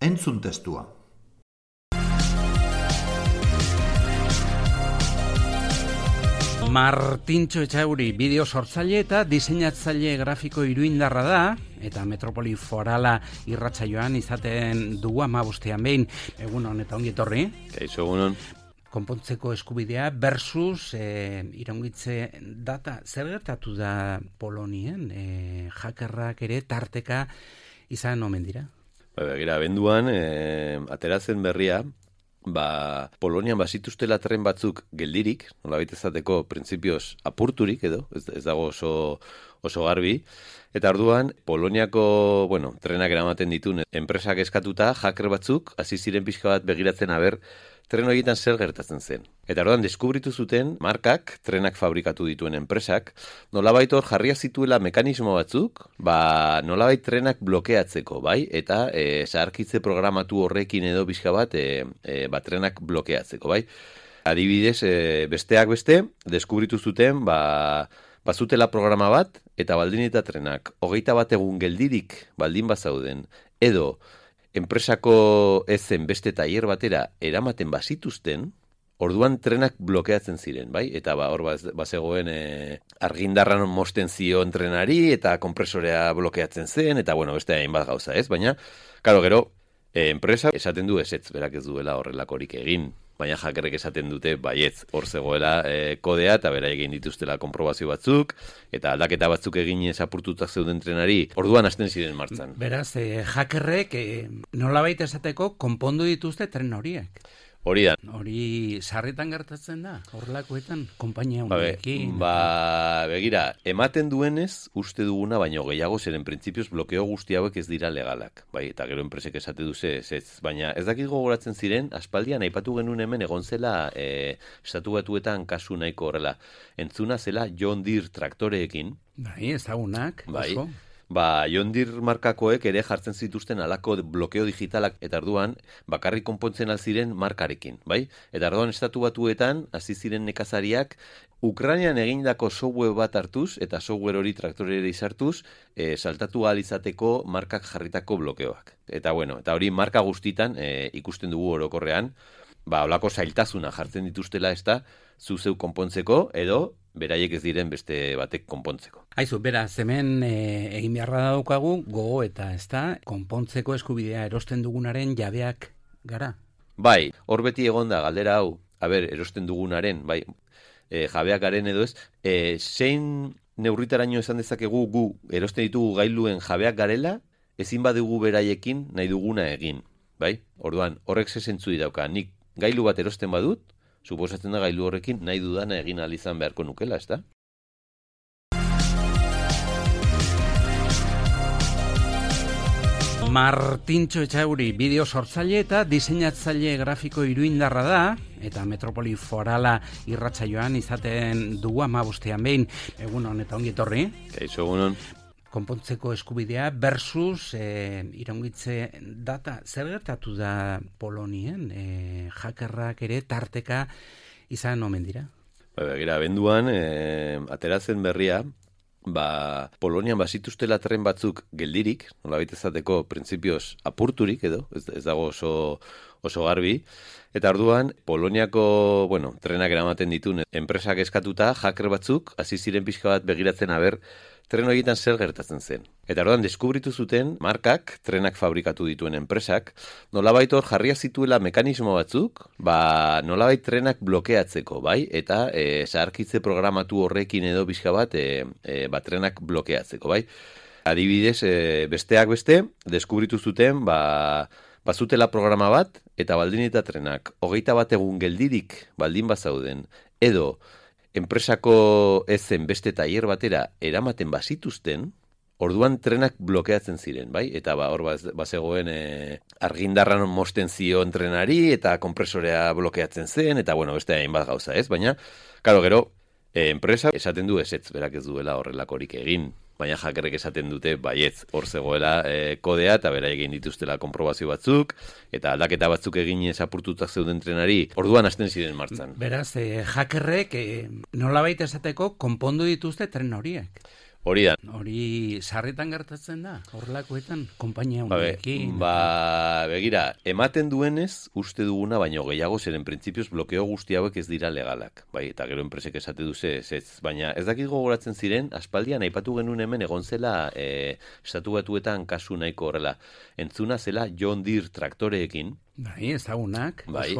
Entzun testua. Martintxo Etxauri bideo sortzaile eta diseinatzaile grafiko iruindarra da eta Metropoli Forala irratsaioan izaten dugu amabustean behin egun honetan ongi etorri. Kaixo egunon. Konpontzeko eskubidea versus e, iraungitze data zer gertatu da Polonien e, jakerrak ere tarteka izan omen dira. Ba, begira, benduan, e, ateratzen berria, ba, Polonian bazituztela tren batzuk geldirik, nola baita ezateko printzipioz apurturik edo, ez, ez dago oso, oso garbi, eta orduan Poloniako, bueno, trenak eramaten ditun enpresak eskatuta, hacker batzuk, hasi ziren pixka bat begiratzen aber, tren horietan zer gertatzen zen. Eta orduan deskubritu zuten markak, trenak fabrikatu dituen enpresak, nolabait hor jarria zituela mekanismo batzuk, ba nolabait trenak blokeatzeko, bai? Eta e, zaharkitze programatu horrekin edo bizka bat, e, e, ba, trenak blokeatzeko, bai? Adibidez, e, besteak beste, deskubritu zuten, ba, bazutela programa bat, eta baldin eta trenak, hogeita bat egun geldirik baldin bazauden, edo, enpresako ezen beste tailer batera eramaten bazituzten, orduan trenak blokeatzen ziren, bai? Eta ba, hor bazegoen e, argindarran mosten zion trenari eta kompresorea blokeatzen zen, eta bueno, beste hainbat gauza, ez? Baina, karo, gero, e, enpresa esaten du ez, ez berak ez duela horrelakorik egin, baina jakerrek esaten dute baietz hor zegoela e, kodea eta bera egin dituztela konprobazio batzuk eta aldaketa batzuk egin apurtuta zeuden trenari orduan hasten ziren martzan. Beraz, e, jakerrek e, nolabait esateko konpondu dituzte tren horiek. Hori da. Hori sarritan gertatzen da, horrelakoetan, kompainia ba, honekin. Ba, begira, ematen duenez, uste duguna, baino gehiago zeren printzipioz blokeo guzti hauek ez dira legalak. Bai, eta gero enpresek esate duze, ez, ez. Baina ez dakit gogoratzen ziren, aspaldian aipatu genuen hemen egon zela, e, estatu batuetan kasu nahiko horrela. Entzuna zela John Deere traktoreekin. Bai, ezagunak, bai, ba, jondir markakoek ere jartzen zituzten alako blokeo digitalak eta arduan bakarrik konpontzen alziren markarekin, bai? Eta arduan estatu batuetan, hasi ziren nekazariak, Ukrainian egindako software bat hartuz eta software hori traktorera izartuz, e, saltatu izateko markak jarritako blokeoak. Eta bueno, eta hori marka guztitan e, ikusten dugu orokorrean, ba, olako zailtazuna jartzen dituztela ez da, zuzeu konpontzeko edo beraiek ez diren beste batek konpontzeko. Aizu, bera, hemen e, egin beharra daukagu, gogo eta ez da, konpontzeko eskubidea erosten dugunaren jabeak gara? Bai, hor beti egonda galdera hau, a ber, erosten dugunaren, bai, e, jabeak garen edo ez, e, zein neurritaraino esan dezakegu gu erosten ditugu gailuen jabeak garela, ezin badugu beraiekin nahi duguna egin, bai? Orduan, horrek zezentzu dauka, nik gailu bat erosten badut, suposatzen da gailu horrekin nahi dudana egin izan beharko nukela, ez da? Martintxo Etxauri bideo sortzaile eta diseinatzaile grafiko iruindarra da, eta Metropoli Forala irratsaioan izaten dugu amabustean behin, egun honetan ongi etorri. Kaixo, egunon konpontzeko eskubidea versus e, iraungitze data. Zer gertatu da Polonien e, jakerrak ere tarteka izan omen dira? Ba, begira benduan e, ateratzen berria ba, Polonian bazituztela tren batzuk geldirik, nola baita ezateko printzipioz apurturik edo, ez, ez dago oso, oso garbi, eta orduan Poloniako, bueno, trenak eramaten ditun enpresak eskatuta, hacker batzuk, hasi ziren pixka bat begiratzen aber, tren horietan zer gertatzen zen. Eta orduan deskubritu zuten markak, trenak fabrikatu dituen enpresak, nolabait hor jarria zituela mekanismo batzuk, ba nolabait trenak blokeatzeko, bai? Eta e, zaharkitze programatu horrekin edo bizka bat, e, e, ba, trenak blokeatzeko, bai? Adibidez, e, besteak beste, deskubritu zuten, ba, bazutela programa bat, eta baldin eta trenak, hogeita bat egun geldirik baldin bazauden, edo enpresako ezen beste tailer batera eramaten bazituzten, orduan trenak blokeatzen ziren, bai? Eta ba, hor bazegoen e, argindarran mosten zion trenari eta kompresorea blokeatzen zen, eta bueno, beste hainbat gauza, ez? Baina, karo, gero, e, enpresa esaten du ez, ez berak ez duela horrelakorik egin baina jakerrek esaten dute baietz hor zegoela e, kodea eta bera egin dituztela konprobazio batzuk eta aldaketa batzuk egin apurtuta zeuden trenari orduan hasten ziren martzan. Beraz, e, jakerrek e, nolabait esateko konpondu dituzte tren horiek. Hori da. Hori sarritan gertatzen da, horrelakoetan, kompainia ba, honekin. Ba, begira, ematen duenez, uste duguna, baino gehiago zeren printzipioz blokeo guzti hauek ez dira legalak. Bai, eta gero enpresek esate duze, ez, ez. Baina ez dakit gogoratzen ziren, aspaldian aipatu genuen hemen egon zela, e, estatu batuetan kasu nahiko horrela, entzuna zela John Deere traktoreekin. Bai, ezagunak, bai,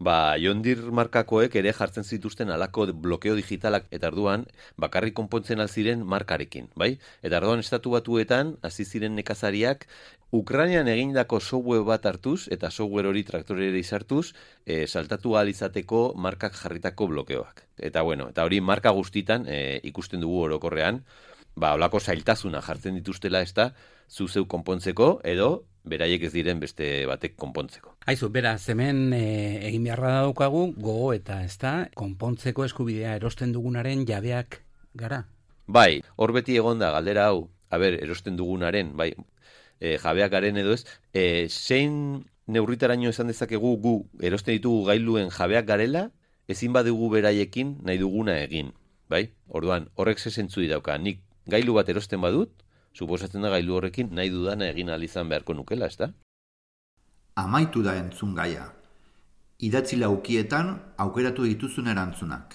ba, jondir markakoek ere jartzen zituzten alako blokeo digitalak eta arduan bakarrik konpontzen alziren markarekin, bai? Eta arduan estatu batuetan, hasi ziren nekazariak, Ukrainian egindako software bat hartuz eta software hori traktorera izartuz, e, saltatu izateko markak jarritako blokeoak. Eta bueno, eta hori marka guztitan e, ikusten dugu orokorrean, ba, olako zailtazuna jartzen dituztela ez da, zuzeu konpontzeko edo beraiek ez diren beste batek konpontzeko. Aizu, bera, hemen e, egin beharra daukagu gogo eta ez da, konpontzeko eskubidea erosten dugunaren jabeak gara? Bai, hor beti egonda galdera hau, a ber, erosten dugunaren, bai, e, jabeak garen edo ez, e, zein neurritaraino esan dezakegu gu erosten ditugu gailuen jabeak garela, ezin badugu beraiekin nahi duguna egin, bai? Orduan, horrek zezentzu dauka, nik gailu bat erosten badut, suposatzen da gailu horrekin nahi dudana egin izan beharko nukela, ezta? Amaitu da entzun gaia. Idatzi laukietan aukeratu dituzun erantzunak.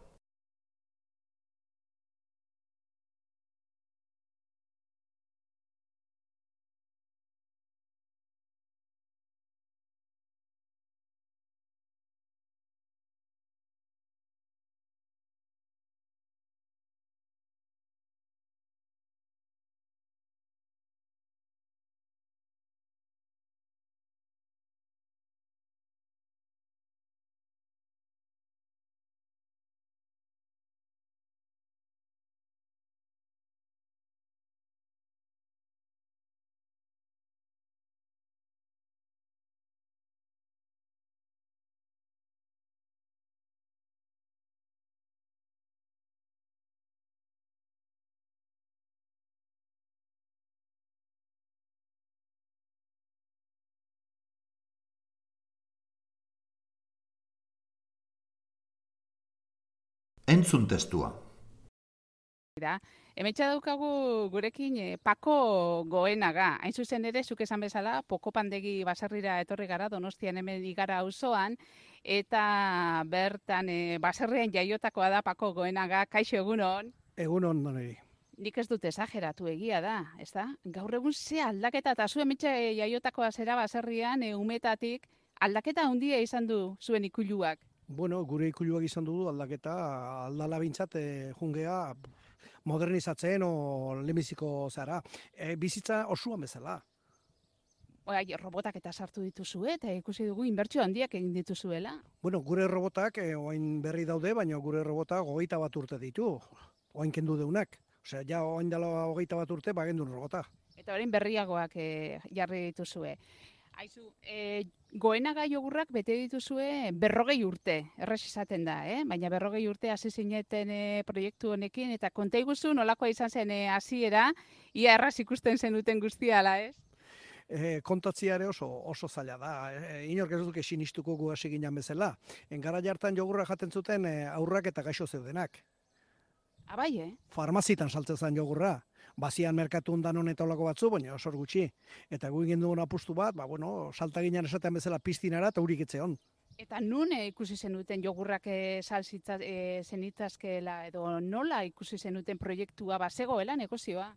Entzun testua. Hemetxa daukagu gurekin e, Pako Goenaga. Hain zuzen ere, zuk esan bezala, poko pandegi baserrira etorri gara, donostian hemen igara auzoan eta bertan e, baserrian jaiotakoa da Pako Goenaga. Kaixo egunon? Egunon, doneri. Nik ez dut esageratu egia da, ez da? Gaur egun ze aldaketa, eta zu hemetxe jaiotakoa zera baserrian, e, umetatik, aldaketa handia izan du zuen ikuluak. Bueno, gure ikuluak izan du aldaketa aldala bintzat e, jungea modernizatzen o lemiziko zara. E, bizitza osuan bezala. Oai, robotak eta sartu dituzu eta ikusi dugu inbertsio handiak egin dituzuela. Bueno, gure robotak e, oain berri daude, baina gure robotak hogeita bat urte ditu. Oain kendu deunak. Osea, ja oain dela hogeita bat urte, bagendu robota. Eta orain berriagoak e, jarri dituzue. Aizu, e, goenaga jogurrak bete dituzue berrogei urte, erres izaten da, eh? baina berrogei urte hasi zineten e, proiektu honekin, eta konta iguzu nolakoa izan zen e, hasiera ia erraz ikusten zenuten guztiala, ez? E, kontatziare oso, oso zaila da. E, inork ez duke sinistuko gu hasi ginen bezala. Engara jartan jogurra jaten zuten e, aurrak eta gaixo zeudenak. Abai, eh? Farmazitan saltzen zen jogurra bazian merkatu undan honetan olako batzu, baina osor gutxi. Eta gu ingen dugun apustu bat, ba, bueno, salta ginen esaten bezala piztinara eta hurik etzeon. Eta nun eh, ikusi zenuten jogurrak e, salsitza e, zenitazkeela edo nola ikusi zenuten proiektua bazegoela negozioa?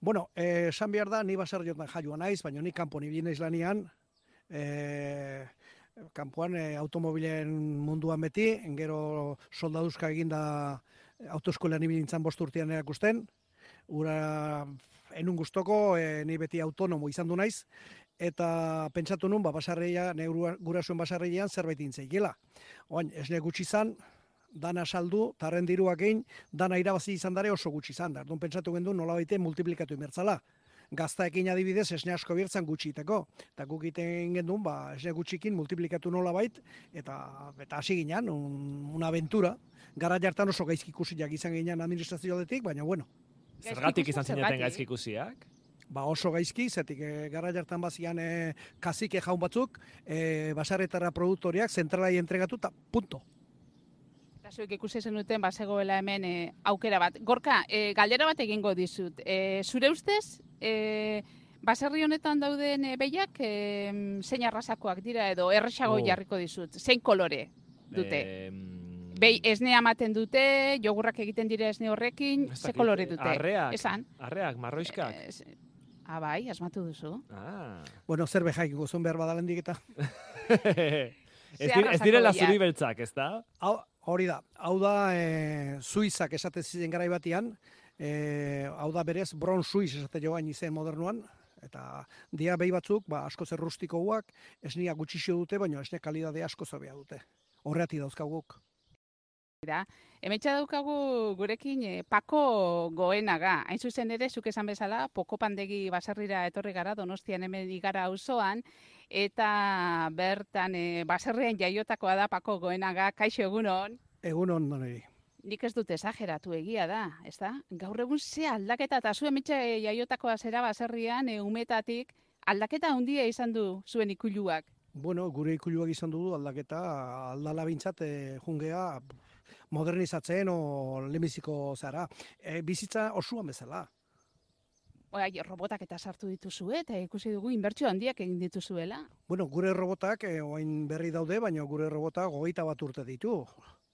Bueno, esan behar da, ni baser jotan jaioa naiz, baina ni kanpo ni naiz lanian, e, kanpoan e, automobilen munduan beti, engero soldaduzka eginda autoeskolean ibilintzan bost urtean erakusten, ura enun gustoko e, ni beti autonomo izan du naiz eta pentsatu nun ba basarreia gurasoen basarreian zerbait intzaiela. Oain esne gutxi izan dana saldu, tarren diruak egin, dana irabazi izan dare oso gutxi izan da. Orduan pentsatu gendu nola baite multiplikatu imertzala. Gaztaekin adibidez esne asko birtzen gutxiteko. Eta guk egiten gendun, ba, esne gutxikin multiplikatu nola bait, eta, eta hasi ginen, un, una aventura. Gara jartan oso gaizki ikusiak izan ginen administrazio baina bueno, Zergatik izan zineten gaizki ikusiak? Ba oso gaizki, zetik e, gara jartan bazian e, kasike jaun batzuk, e, basarretara produktoriak zentralai entregatu eta punto. Eta zuek ikusi zenuten basegoela hemen e, aukera bat. Gorka, e, galdera bat egingo dizut. E, zure ustez, e, baserri honetan dauden e, behiak e, zein arrasakoak dira edo erresago oh. jarriko dizut? Zein kolore dute? Bei, esne amaten dute, jogurrak egiten dira esne horrekin, ze kolore dute? Arreak, Esan? arreak, marroiskak. Eh, ah, bai, asmatu duzu. Ah. Bueno, zer behaik guzun behar badalen digeta. ez, ez direla zuri beltzak, ez da? hori da, hau da e, Suizak esate ziren garai batian, e, hau da berez Bron Suiz esate joan izen modernuan, eta dia behi batzuk, ba, asko zer rustiko guak, esnia gutxixio dute, baina esne kalidade asko zobea dute. Horreati dauzkaguk. Da. Hemetxa daukagu gurekin e, Pako Goenaga. Hain zuzen ere, zuk esan bezala, poko pandegi baserrira etorri gara, donostian hemen igara auzoan eta bertan e, baserrian jaiotakoa da Pako Goenaga. Kaixo egunon? Egunon, doneri. Nik ez dut esageratu egia da, ez da? Gaur egun ze aldaketa, eta zu hemetxa jaiotakoa zera baserrian, e, umetatik, aldaketa handia izan du zuen ikuluak. Bueno, gure ikuluak izan du aldaketa, aldala bintzat, e, jungea, modernizatzen o lemiziko zara. E, bizitza osuan bezala. Oai, robotak eta sartu dituzu eta ikusi dugu inbertsio handiak egin dituzuela. Bueno, gure robotak e, oain berri daude, baina gure robotak hogeita bat urte ditu.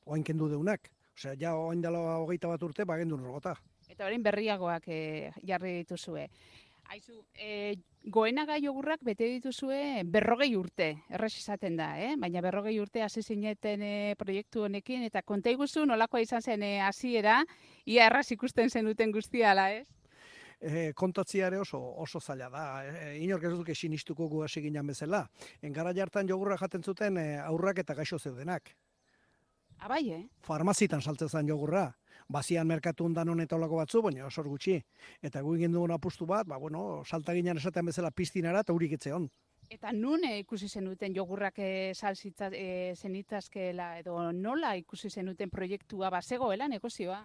Oain kendu deunak. Osea, ja oain dela hogeita bat urte, bagendu robota. Eta orain berriagoak e, jarri dituzue. Aizu, e, goenaga jogurrak bete dituzue berrogei urte, erres izaten da, eh? baina berrogei urte hasi zineten e, proiektu honekin, eta konta iguzu nolakoa izan zen e, hasiera ia erraz ikusten zenuten guztiala, ez? E, kontatziare oso, oso zaila da. E, inork ez duke sinistuko gu hasi ginen bezala. Engara jartan jogurra jaten zuten e, aurrak eta gaixo zeudenak. Abai, eh? Farmazitan saltzen zen jogurra bazian merkatu undan honetan olako batzu, baina osor gutxi. Eta gu ingen dugun apustu bat, ba, bueno, salta ginen esaten bezala piztinara eta hurik etzeon. Eta nun eh, ikusi zenuten jogurrak e, salsitza e, zenitazkeela edo nola ikusi zenuten proiektua bazegoela negozioa?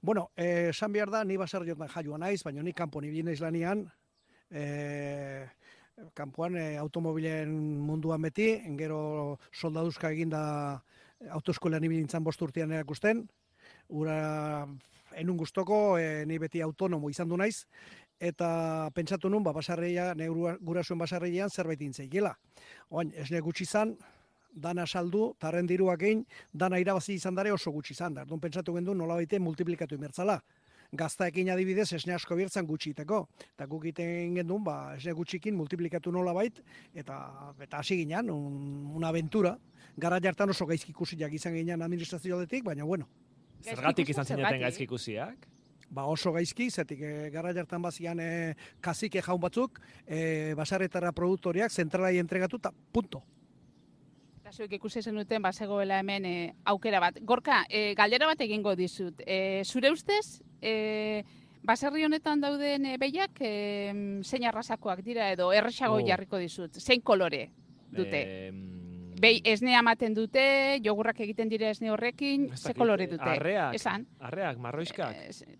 Bueno, esan behar da, ni baser jotan jaioa naiz, baina ni kanpo ni naiz lanian, e, kanpoan e, automobilen munduan beti, engero soldaduzka eginda autoeskolean ibilintzan bost urtean erakusten, ura enun gustoko, e, ni beti autonomo izan du naiz, eta pentsatu nun, ba, basarreia, ne gurasuen basarreian zerbait intzeikela. Oain, esne gutxi izan, dana saldu, tarren diruak egin, dana irabazi izan dare oso gutxi izan da. Dun pentsatu gendu nola baite multiplikatu imertzala. Gaztaekin adibidez esne asko birtzan gutxiteko. Eta guk iten gendun, ba, esne gutxikin multiplikatu nola bait, eta, eta hasi ginen, un, una aventura. Gara jartan oso gaizki ikusiak izan ginen administrazio baina bueno. Zergatik izan zineten gaizki ikusiak? Ba oso gaizki, zetik e, gara jartan bazian e, kasike jaun batzuk, e, basarretara produktoriak zentralai entregatu eta punto. Eta zuek ikusi zenuten basegoela hemen e, aukera bat. Gorka, e, galdera bat egingo dizut. E, zure ustez, e, baserri honetan dauden e, behiak e, zein arrasakoak dira edo erresago oh. jarriko dizut. Zein kolore dute? E, Bei, esne amaten dute, jogurrak egiten dire esne horrekin, ze kolore dute? Arreak, Esan? arreak, marroiskak. Eh,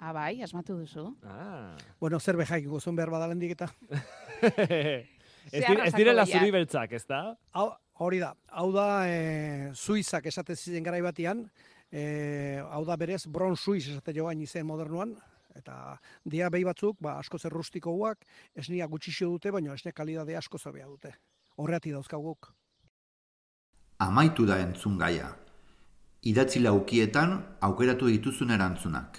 ah, bai, asmatu duzu. Ah. Bueno, zer behaik guzun behar badalen diketa. ez direla zuri beltzak, ez da? Hori da, hau da e, Suizak esate ziren garai batian, e, hau da berez Bron Suiz esate joan izen modernuan, eta dia behi batzuk, ba, asko zer rustiko guak, esnia gutxixio dute, baina esne kalidade asko zabea dute. Horreati dauzkaguk amaitu da entzun gaia. Idatzi laukietan aukeratu dituzun erantzunak.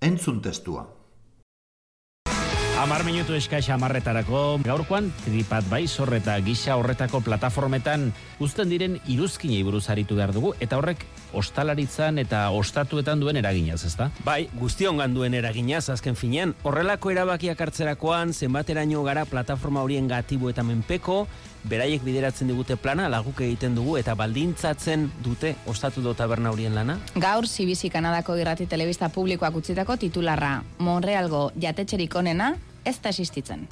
Entzun testua. Amar minutu eskaix amarretarako, gaurkoan tripat bai zorreta gisa horretako plataformetan uzten diren iruzkinei buruz aritu behar dugu, eta horrek ostalaritzan eta ostatuetan duen eraginaz, ezta? Bai, guztion duen eraginaz, azken finean, horrelako erabakiak hartzerakoan, zenbateraino gara plataforma horien gatibu eta menpeko, beraiek bideratzen digute plana, laguk egiten dugu eta baldintzatzen dute ostatu do taberna horien lana? Gaur, CBC Kanadako irrati telebista publikoak utzitako titularra, Monrealgo jatetxerik onena, ez da existitzen.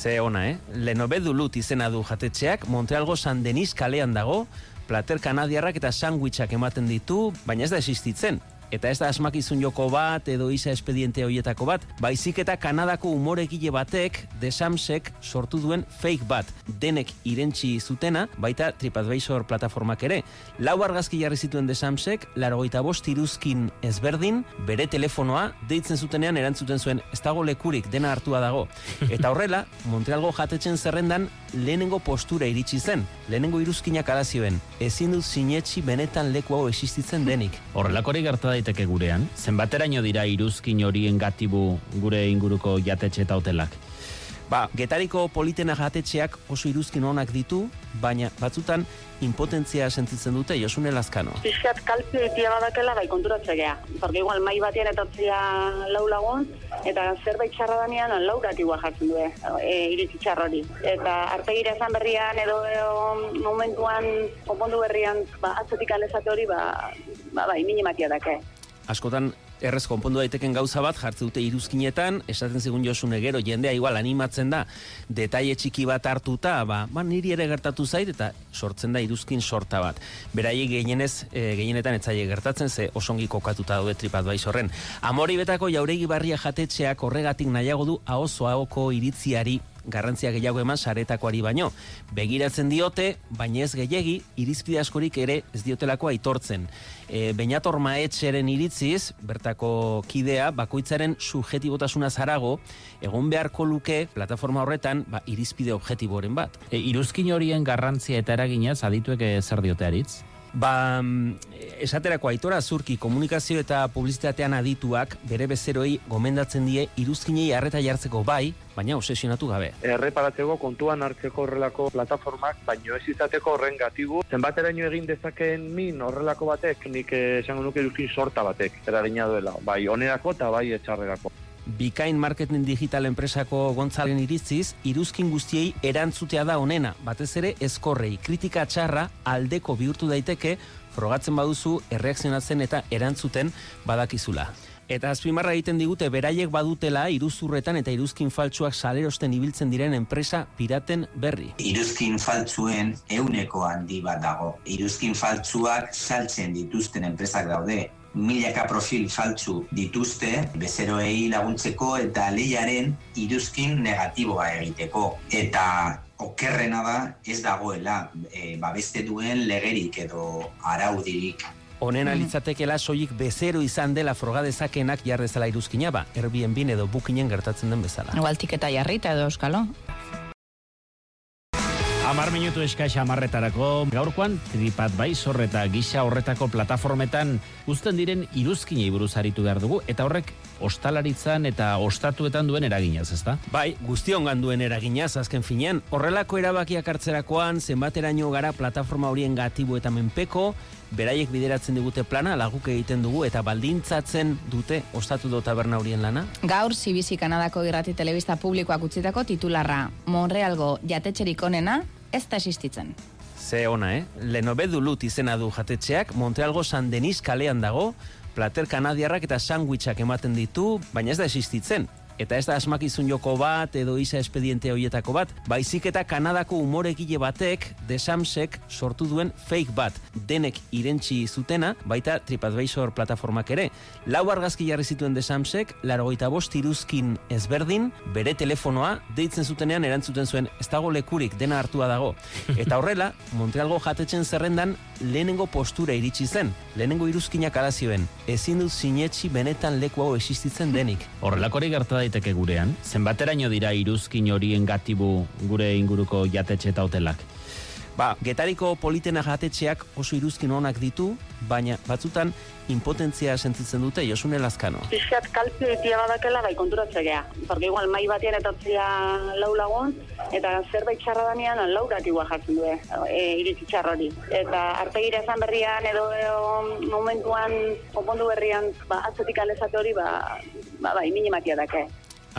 Ze ona, eh? Lenobedu lut izena du jatetxeak, Montrealgo San Denis kalean dago, plater kanadiarrak eta sandwichak ematen ditu, baina ez da existitzen eta ez da asmakizun joko bat edo isa espediente hoietako bat, baizik eta Kanadako umoregile batek desamsek sortu duen fake bat, denek irentzi zutena, baita TripAdvisor plataformak ere. Lau argazki jarri zituen desamsek, laro bost iruzkin ezberdin, bere telefonoa, deitzen zutenean erantzuten zuen, ez dago lekurik, dena hartua dago. Eta horrela, Montrealgo jatetzen zerrendan lehenengo postura iritsi zen, lehenengo iruzkinak alazioen, ezin dut sinetxi benetan leku hau existitzen denik. Horrelakori gerta daiteke gurean, zenbateraino dira iruzkin horien gatibu gure inguruko jatetxe eta hotelak? Ba, getariko politena jatetxeak oso iruzkin onak ditu, baina batzutan impotentzia sentitzen dute Josune Lazkano. Pixkat kalpio itia badakela bai konturatze gea. Porque igual mai batean etortzia lau lagun, eta zerbait txarra danean laurak igual jartzen du, e, iritsi txarrori. Eta artegira esan berrian edo, momentuan konpondu berrian ba, atzetik alezate hori ba, ba, bai, minimatia dake. Askotan errez konpondu daiteken gauza bat jartze dute iruzkinetan, esaten zigun josune gero jendea igual animatzen da, detaile txiki bat hartuta, ba, ba niri ere gertatu zait eta sortzen da iruzkin sorta bat. Berai gehienez, e, gehienetan etzaile gertatzen, ze osongi kokatuta daude tripat bai horren. Amori betako jauregi barria jatetxeak horregatik nahiago du ahozo ahoko iritziari garrantzia gehiago eman saretakoari baino. Begiratzen diote, baina ez gehiegi, irizpide askorik ere ez diotelako aitortzen. E, Beinator maetxeren iritziz, bertako kidea, bakoitzaren subjetibotasuna zarago, egon beharko luke, plataforma horretan, ba, irizpide objetiboren bat. E, iruzkin horien garrantzia eta eraginaz, adituek zer diote aritz? Ba, mm, esaterako aitora zurki komunikazio eta publizitatean adituak bere bezeroi gomendatzen die iruzkinei harreta jartzeko bai, baina obsesionatu gabe. Erreparatzeko kontuan hartzeko horrelako plataformak, baino ez izateko horren gatibu. Zenbateraino egin dezakeen min horrelako batek, nik esango nuke iruzkin sorta batek, eragina duela, bai onerako eta bai etxarrerako. Bikain Marketing Digital enpresako gontzalen iritziz, iruzkin guztiei erantzutea da onena, batez ere eskorrei, kritika txarra aldeko bihurtu daiteke, frogatzen baduzu erreakzionatzen eta erantzuten badakizula. Eta azpimarra egiten digute beraiek badutela iruzurretan eta iruzkin faltsuak salerosten ibiltzen diren enpresa piraten berri. Iruzkin faltsuen euneko handi bat dago. Iruzkin faltsuak saltzen dituzten enpresak daude milaka profil faltsu dituzte bezeroei laguntzeko eta lehiaren iruzkin negatiboa egiteko. Eta okerrena da ez dagoela e, babeste duen legerik edo araudirik. Honen alitzatekela soilik bezero izan dela frogadezakenak jarrezala iruzkina ba, erbien bin edo bukinen gertatzen den bezala. Igual tiketa jarrita edo euskalo. Amar minutu eskaix amarretarako, gaurkoan tripat bai zorreta gisa horretako plataformetan uzten diren iruzkinei buruz aritu behar dugu, eta horrek ostalaritzan eta ostatuetan duen eraginaz, ezta? Bai, guztion duen eraginaz, azken finean, horrelako erabakiak hartzerakoan, zenbateraino gara plataforma horien gatibu eta menpeko, beraiek bideratzen digute plana, laguk egiten dugu, eta baldintzatzen dute ostatu do taberna horien lana? Gaur, CBC Kanadako irrati telebista publikoak utzitako titularra, Monrealgo jatetxerik onena, ez da existitzen. Ze ona, eh? Lenobe Dulut izena du jatetxeak, Montrealgo San Denis kalean dago, plater kanadiarrak eta sandwichak ematen ditu, baina ez da existitzen eta ez da asmakizun joko bat edo isa espediente hoietako bat, baizik eta Kanadako umoregile batek desamsek sortu duen fake bat, denek irentzi zutena, baita TripAdvisor plataformak ere. Lau argazki jarri zituen desamsek, larogeita bost iruzkin ezberdin, bere telefonoa, deitzen zutenean erantzuten zuen, ez dago lekurik, dena hartua dago. Eta horrela, Montrealgo jatetzen zerrendan lehenengo postura iritsi zen, lehenengo iruzkinak alazioen, ezin dut sinetxi benetan leku hau existitzen denik. Horrelakori gerta daiteke gurean? Zenbateraino dira iruzkin horien gatibu gure inguruko jatetxe eta hotelak? Ba, getariko politena jatetxeak oso iruzkin onak ditu, baina batzutan impotentzia sentitzen dute Josune Lazkano. Pixkat kalpio itia badakela bai konturatze gea. Porque igual mai batean etortzia lau lagun, eta zerbait txarra danean laurak igual jartzen du, e, iritsi txarrori. Eta artegira esan berrian edo, momentuan konpondu berrian ba, atzetik alezate hori ba, ba, bai, minimatia dake.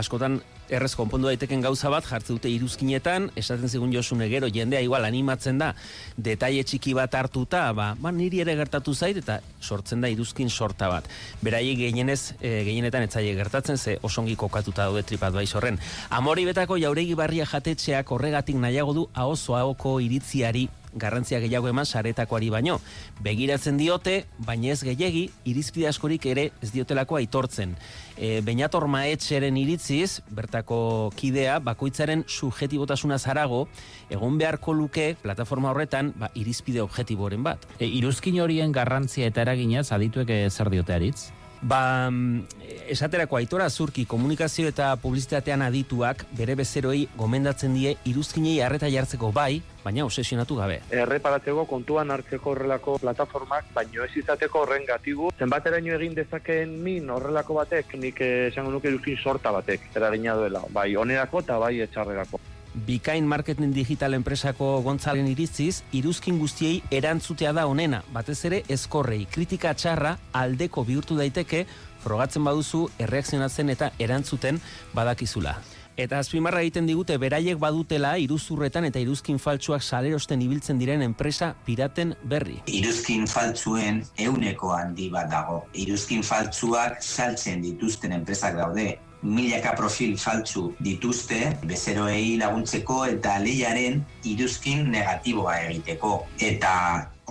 Askotan errez konpondu daiteken gauza bat jartze dute iruzkinetan, esaten zigun Josune gero jendea igual animatzen da detaile txiki bat hartuta, ba, ba niri ere gertatu zait eta sortzen da iruzkin sorta bat. Beraiek gehienez, e, gehienetan etzaile gertatzen ze osongi kokatuta daude tripat bai horren. Amori betako jauregi barria jatetxeak horregatik nahiago du ahozo ahoko iritziari garrantzia gehiago eman saretakoari baino. Begiratzen diote, baina ez gehiegi, irizpide askorik ere ez diotelako aitortzen. E, Beinator maetxeren iritziz, bertako kidea, bakoitzaren subjetibotasuna zarago, egon beharko luke plataforma horretan ba, irizpide objetiboren bat. E, iruzkin horien garrantzia eta eraginaz adituek zer diote aritz? Ba, mm, esaterako aitora zurki komunikazio eta publizitatean adituak bere bezeroei gomendatzen die iruzkinei harreta jartzeko bai, baina obsesionatu gabe. Erreparatzeko kontuan hartzeko horrelako plataformak, baino ez izateko horren gatigu. Zenbateraino egin dezakeen min horrelako batek, nik eh, esango nuke iruzkin sorta batek, eragina duela, bai onerako eta bai etxarrerako. Bikain marketing digital enpresako gontzalen iritziz, iruzkin guztiei erantzutea da onena, batez ere eskorrei, kritika txarra aldeko bihurtu daiteke, frogatzen baduzu erreakzionatzen eta erantzuten badakizula. Eta azpimarra egiten digute beraiek badutela iruzurretan eta iruzkin faltsuak salerosten ibiltzen diren enpresa piraten berri. Iruzkin faltsuen euneko handi bat dago. Iruzkin faltsuak saltzen dituzten enpresak daude milaka profil faltzu dituzte bezeroei laguntzeko eta lehiaren iruzkin negatiboa egiteko. Eta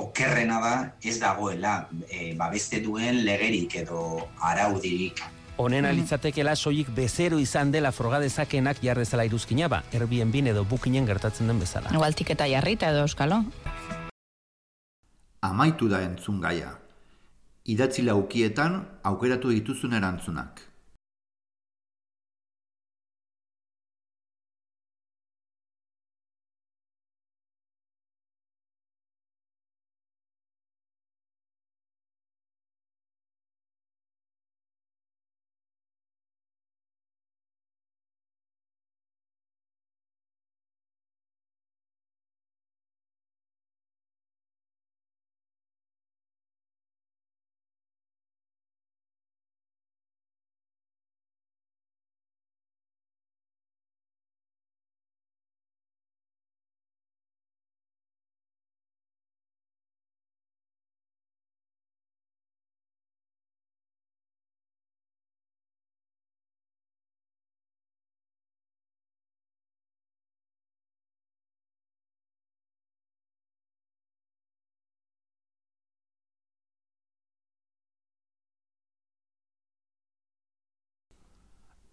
okerrena da ez dagoela e, babeste duen legerik edo araudirik. Honen alitzatekela soilik bezero izan dela frogadezakenak jarrezala iruzkina ba, Airbnb edo bukinen gertatzen den bezala. Igualtik eta jarrita edo euskalo. Amaitu da entzun gaia. Idatzi laukietan aukeratu dituzun erantzunak.